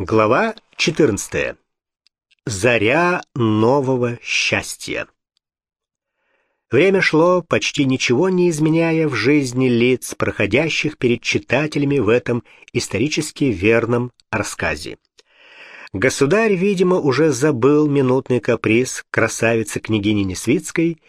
Глава 14. Заря нового счастья. Время шло, почти ничего не изменяя в жизни лиц, проходящих перед читателями в этом исторически верном рассказе. Государь, видимо, уже забыл минутный каприз красавицы княгини Несвицкой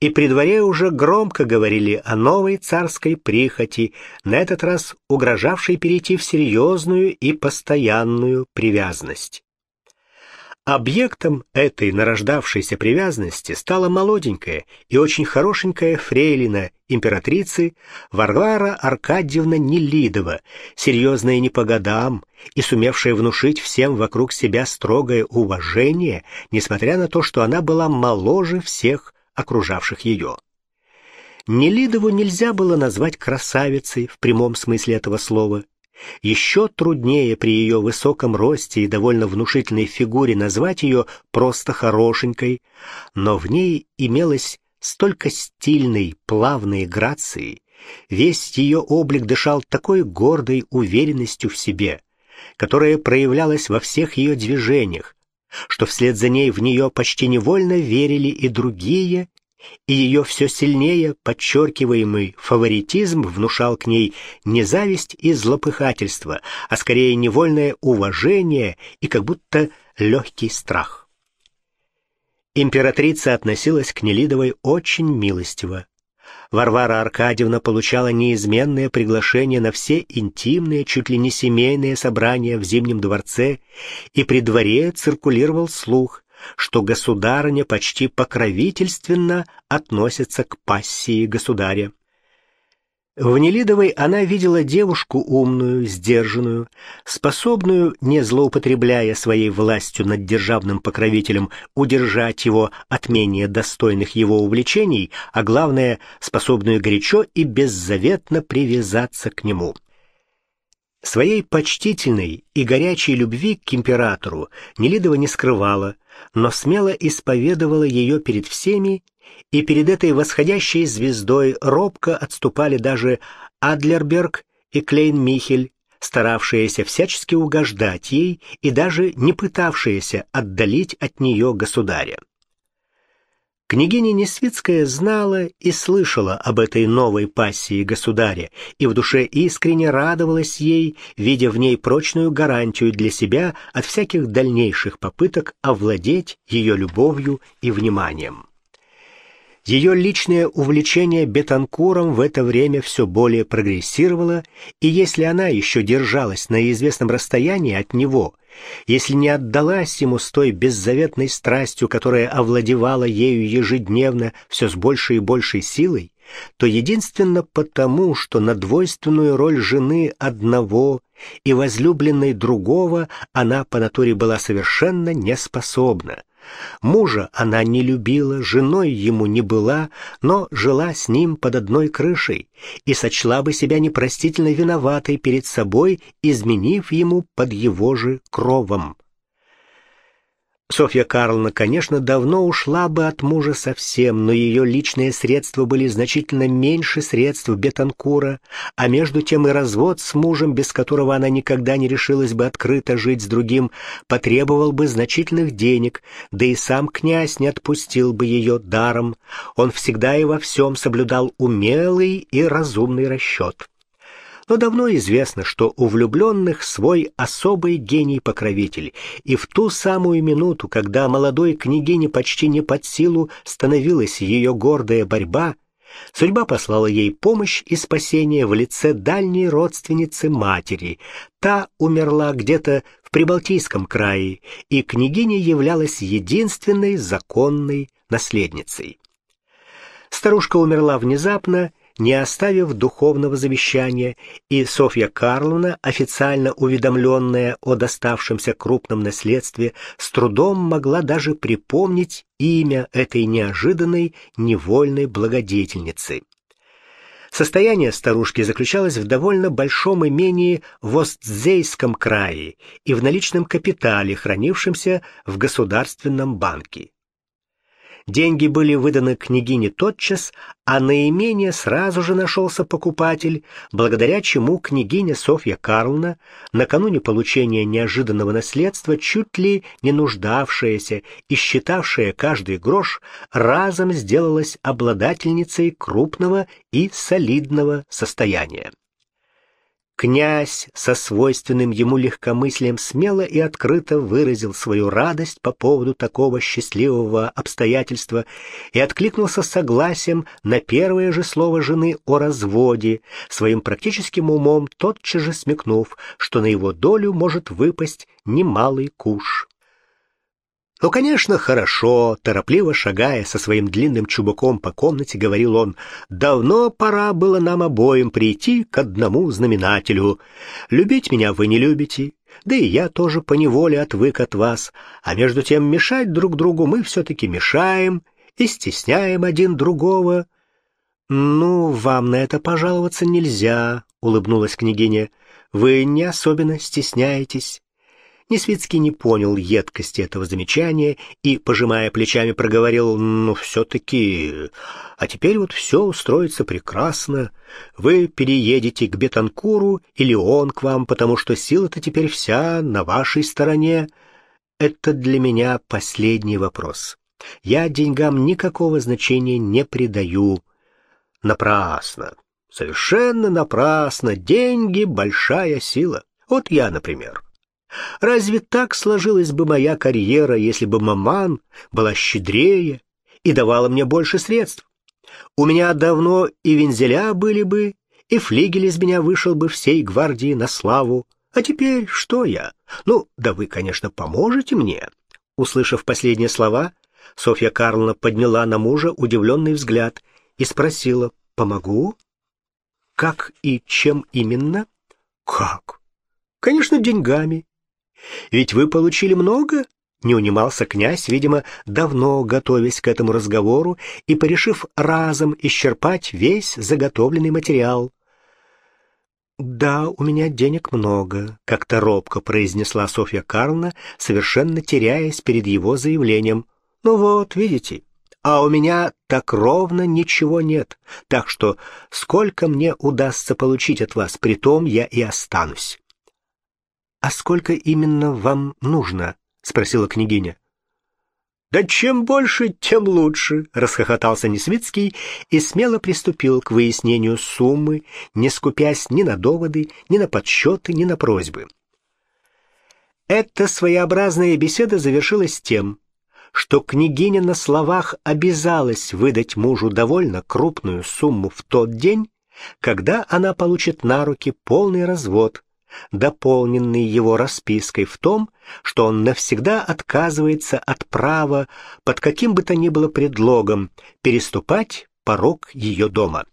и при дворе уже громко говорили о новой царской прихоти, на этот раз угрожавшей перейти в серьезную и постоянную привязанность. Объектом этой нарождавшейся привязанности стала молоденькая и очень хорошенькая фрейлина императрицы Варвара Аркадьевна Нелидова, серьезная не по годам и сумевшая внушить всем вокруг себя строгое уважение, несмотря на то, что она была моложе всех окружавших ее. Нелидову нельзя было назвать красавицей в прямом смысле этого слова. Еще труднее при ее высоком росте и довольно внушительной фигуре назвать ее просто хорошенькой, но в ней имелось столько стильной, плавной грации, весь ее облик дышал такой гордой уверенностью в себе, которая проявлялась во всех ее движениях, что вслед за ней в нее почти невольно верили и другие, и ее все сильнее подчеркиваемый фаворитизм внушал к ней не зависть и злопыхательство, а скорее невольное уважение и как будто легкий страх. Императрица относилась к Нелидовой очень милостиво. Варвара Аркадьевна получала неизменное приглашение на все интимные, чуть ли не семейные собрания в Зимнем дворце, и при дворе циркулировал слух, что государыня почти покровительственно относится к пассии государя. В Нелидовой она видела девушку умную, сдержанную, способную, не злоупотребляя своей властью над державным покровителем, удержать его от менее достойных его увлечений, а главное, способную горячо и беззаветно привязаться к нему. Своей почтительной и горячей любви к императору Нелидова не скрывала, но смело исповедовала ее перед всеми, и перед этой восходящей звездой робко отступали даже Адлерберг и Клейн-Михель, старавшиеся всячески угождать ей и даже не пытавшиеся отдалить от нее государя. Княгиня Несвицкая знала и слышала об этой новой пассии государя, и в душе искренне радовалась ей, видя в ней прочную гарантию для себя от всяких дальнейших попыток овладеть ее любовью и вниманием. Ее личное увлечение Бетанкуром в это время все более прогрессировало, и если она еще держалась на известном расстоянии от него, если не отдалась ему с той беззаветной страстью, которая овладевала ею ежедневно все с большей и большей силой, то единственно потому, что на двойственную роль жены одного и возлюбленной другого она по натуре была совершенно неспособна. Мужа она не любила, женой ему не была, но жила с ним под одной крышей и сочла бы себя непростительно виноватой перед собой, изменив ему под его же кровом. Софья Карловна, конечно, давно ушла бы от мужа совсем, но ее личные средства были значительно меньше средств Бетанкура, а между тем и развод с мужем, без которого она никогда не решилась бы открыто жить с другим, потребовал бы значительных денег, да и сам князь не отпустил бы ее даром. Он всегда и во всем соблюдал умелый и разумный расчет но давно известно, что у влюбленных свой особый гений-покровитель, и в ту самую минуту, когда молодой княгине почти не под силу становилась ее гордая борьба, судьба послала ей помощь и спасение в лице дальней родственницы матери. Та умерла где-то в Прибалтийском крае, и княгиня являлась единственной законной наследницей. Старушка умерла внезапно, не оставив духовного завещания, и Софья Карловна, официально уведомленная о доставшемся крупном наследстве, с трудом могла даже припомнить имя этой неожиданной невольной благодетельницы. Состояние старушки заключалось в довольно большом имении в Остзейском крае и в наличном капитале, хранившемся в Государственном банке. Деньги были выданы княгине тотчас, а наименее сразу же нашелся покупатель, благодаря чему княгиня Софья Карловна, накануне получения неожиданного наследства, чуть ли не нуждавшаяся и считавшая каждый грош, разом сделалась обладательницей крупного и солидного состояния. Князь со свойственным ему легкомыслием смело и открыто выразил свою радость по поводу такого счастливого обстоятельства и откликнулся согласием на первое же слово жены о разводе, своим практическим умом тотчас же смекнув, что на его долю может выпасть немалый куш. «Ну, конечно, хорошо», — торопливо шагая со своим длинным чубуком по комнате, говорил он, «давно пора было нам обоим прийти к одному знаменателю. Любить меня вы не любите, да и я тоже поневоле отвык от вас, а между тем мешать друг другу мы все-таки мешаем и стесняем один другого». «Ну, вам на это пожаловаться нельзя», — улыбнулась княгиня. «Вы не особенно стесняетесь». Несвицкий не понял едкости этого замечания и, пожимая плечами, проговорил, «Ну, все-таки... А теперь вот все устроится прекрасно. Вы переедете к Бетанкуру или он к вам, потому что сила-то теперь вся на вашей стороне. Это для меня последний вопрос. Я деньгам никакого значения не придаю. Напрасно. Совершенно напрасно. Деньги — большая сила. Вот я, например. Разве так сложилась бы моя карьера, если бы маман была щедрее и давала мне больше средств? У меня давно и вензеля были бы, и флигель из меня вышел бы всей гвардии на славу. А теперь что я? Ну, да вы, конечно, поможете мне. Услышав последние слова, Софья Карловна подняла на мужа удивленный взгляд и спросила, «Помогу? Как и чем именно?» «Как? Конечно, деньгами. Ведь вы получили много?» Не унимался князь, видимо, давно готовясь к этому разговору и порешив разом исчерпать весь заготовленный материал. «Да, у меня денег много», — как-то робко произнесла Софья Карловна, совершенно теряясь перед его заявлением. «Ну вот, видите, а у меня так ровно ничего нет, так что сколько мне удастся получить от вас, при том я и останусь». «А сколько именно вам нужно?» — спросила княгиня. «Да чем больше, тем лучше», — расхохотался Несвицкий и смело приступил к выяснению суммы, не скупясь ни на доводы, ни на подсчеты, ни на просьбы. Эта своеобразная беседа завершилась тем, что княгиня на словах обязалась выдать мужу довольно крупную сумму в тот день, когда она получит на руки полный развод, дополненный его распиской в том, что он навсегда отказывается от права под каким бы то ни было предлогом переступать порог ее дома.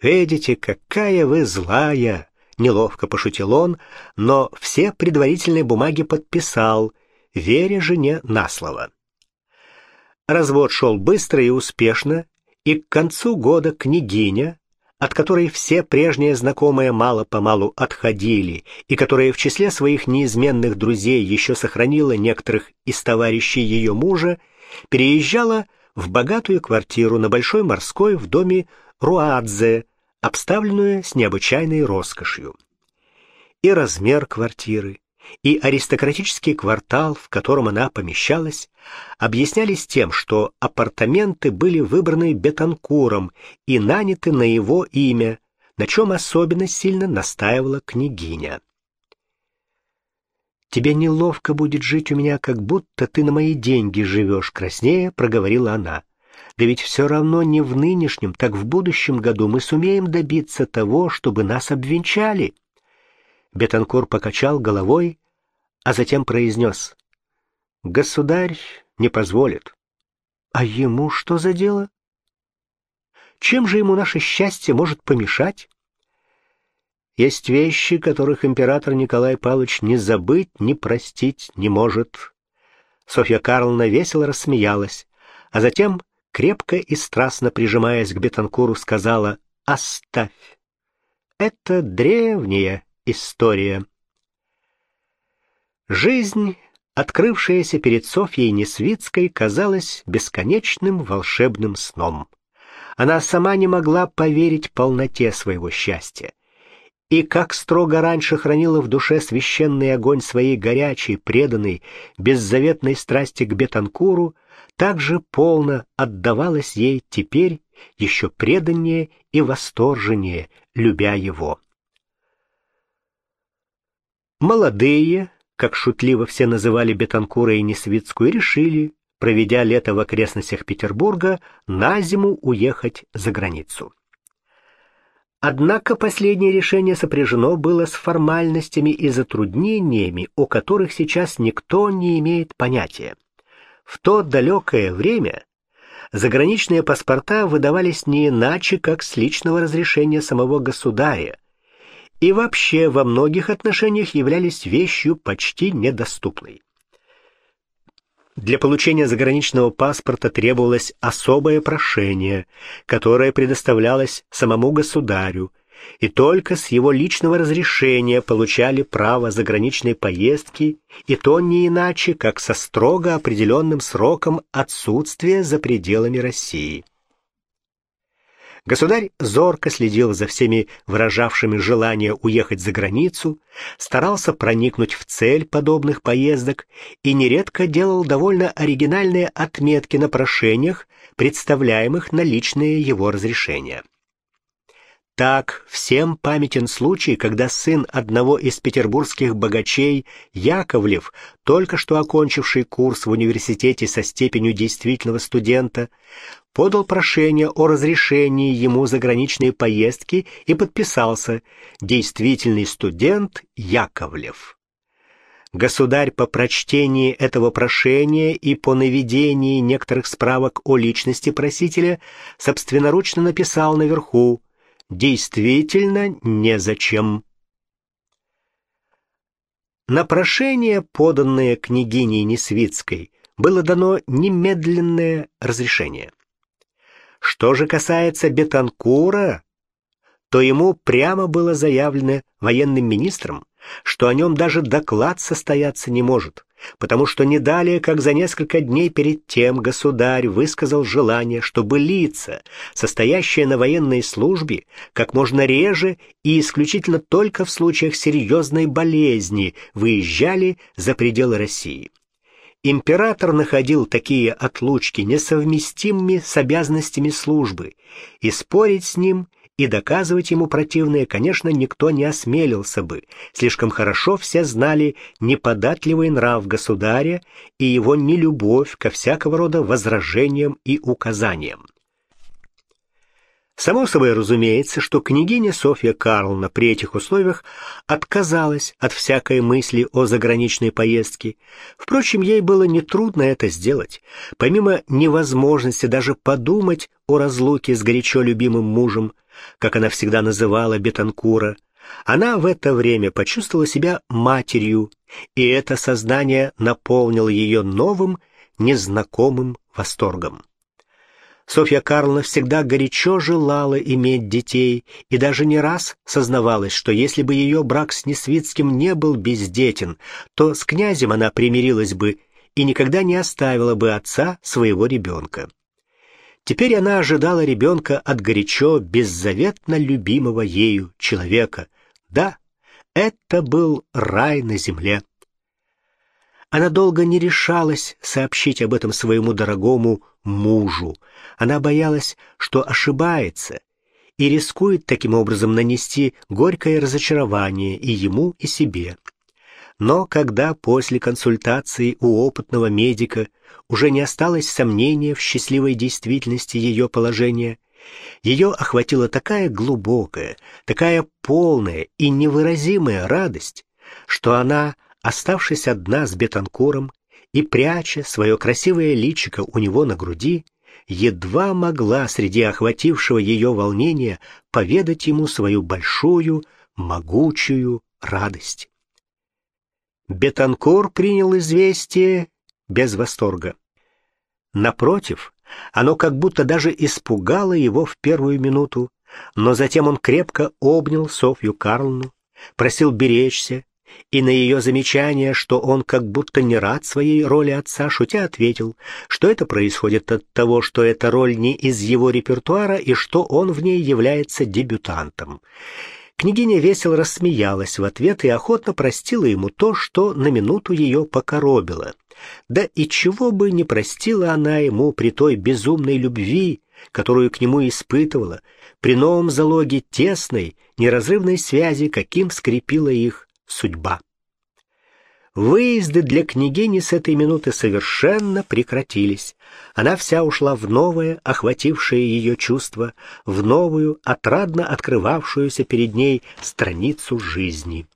«Видите, какая вы злая!» — неловко пошутил он, но все предварительные бумаги подписал, веря жене на слово. Развод шел быстро и успешно, и к концу года княгиня, от которой все прежние знакомые мало-помалу отходили, и которая в числе своих неизменных друзей еще сохранила некоторых из товарищей ее мужа, переезжала в богатую квартиру на Большой морской в доме Руадзе, обставленную с необычайной роскошью. И размер квартиры, и аристократический квартал, в котором она помещалась, объяснялись тем, что апартаменты были выбраны Бетанкуром и наняты на его имя, на чем особенно сильно настаивала княгиня. «Тебе неловко будет жить у меня, как будто ты на мои деньги живешь», — краснее проговорила она. «Да ведь все равно не в нынешнем, так в будущем году мы сумеем добиться того, чтобы нас обвенчали». Бетанкур покачал головой, а затем произнес. «Государь не позволит». «А ему что за дело? Чем же ему наше счастье может помешать?» Есть вещи, которых император Николай Павлович ни забыть, ни простить не может. Софья Карловна весело рассмеялась, а затем, крепко и страстно прижимаясь к Бетанкуру, сказала «Оставь! Это древняя история». Жизнь открывшееся перед Софьей Несвицкой, казалось бесконечным волшебным сном. Она сама не могла поверить полноте своего счастья. И как строго раньше хранила в душе священный огонь своей горячей, преданной, беззаветной страсти к Бетанкуру, так же полно отдавалась ей теперь еще преданнее и восторженнее, любя его. Молодые, как шутливо все называли Бетанкура и Несвицкую, решили, проведя лето в окрестностях Петербурга, на зиму уехать за границу. Однако последнее решение сопряжено было с формальностями и затруднениями, о которых сейчас никто не имеет понятия. В то далекое время заграничные паспорта выдавались не иначе, как с личного разрешения самого государя, и вообще во многих отношениях являлись вещью почти недоступной. Для получения заграничного паспорта требовалось особое прошение, которое предоставлялось самому государю, и только с его личного разрешения получали право заграничной поездки, и то не иначе, как со строго определенным сроком отсутствия за пределами России. Государь зорко следил за всеми выражавшими желание уехать за границу, старался проникнуть в цель подобных поездок и нередко делал довольно оригинальные отметки на прошениях, представляемых на личные его разрешения. Так всем памятен случай, когда сын одного из петербургских богачей, Яковлев, только что окончивший курс в университете со степенью действительного студента, подал прошение о разрешении ему заграничной поездки и подписался «Действительный студент Яковлев». Государь по прочтении этого прошения и по наведении некоторых справок о личности просителя собственноручно написал наверху действительно незачем. На прошение, поданное княгиней Несвицкой, было дано немедленное разрешение. Что же касается Бетанкура, то ему прямо было заявлено военным министром, что о нем даже доклад состояться не может, потому что не далее, как за несколько дней перед тем государь высказал желание, чтобы лица, состоящие на военной службе, как можно реже и исключительно только в случаях серьезной болезни выезжали за пределы России. Император находил такие отлучки несовместимыми с обязанностями службы, и спорить с ним – и доказывать ему противное, конечно, никто не осмелился бы. Слишком хорошо все знали неподатливый нрав государя и его нелюбовь ко всякого рода возражениям и указаниям. Само собой разумеется, что княгиня Софья Карловна при этих условиях отказалась от всякой мысли о заграничной поездке. Впрочем, ей было нетрудно это сделать. Помимо невозможности даже подумать о разлуке с горячо любимым мужем, как она всегда называла Бетанкура, она в это время почувствовала себя матерью, и это сознание наполнило ее новым, незнакомым восторгом. Софья Карловна всегда горячо желала иметь детей и даже не раз сознавалась, что если бы ее брак с Несвицким не был бездетен, то с князем она примирилась бы и никогда не оставила бы отца своего ребенка. Теперь она ожидала ребенка от горячо, беззаветно любимого ею человека. Да, это был рай на земле. Она долго не решалась сообщить об этом своему дорогому мужу. Она боялась, что ошибается, и рискует таким образом нанести горькое разочарование и ему, и себе. Но когда после консультации у опытного медика уже не осталось сомнения в счастливой действительности ее положения, ее охватила такая глубокая, такая полная и невыразимая радость, что она, оставшись одна с Бетанкуром и пряча свое красивое личико у него на груди, едва могла среди охватившего ее волнения поведать ему свою большую, могучую радость. Бетанкур принял известие без восторга. Напротив, оно как будто даже испугало его в первую минуту, но затем он крепко обнял Софью Карловну, просил беречься и на ее замечание, что он как будто не рад своей роли отца, шутя ответил, что это происходит от того, что эта роль не из его репертуара и что он в ней является дебютантом. Княгиня весело рассмеялась в ответ и охотно простила ему то, что на минуту ее покоробило. Да и чего бы не простила она ему при той безумной любви, которую к нему испытывала, при новом залоге тесной, неразрывной связи, каким скрепила их судьба. Выезды для княгини с этой минуты совершенно прекратились. Она вся ушла в новое, охватившее ее чувство, в новую, отрадно открывавшуюся перед ней страницу жизни.